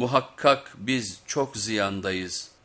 Muhakkak biz çok ziyandayız.''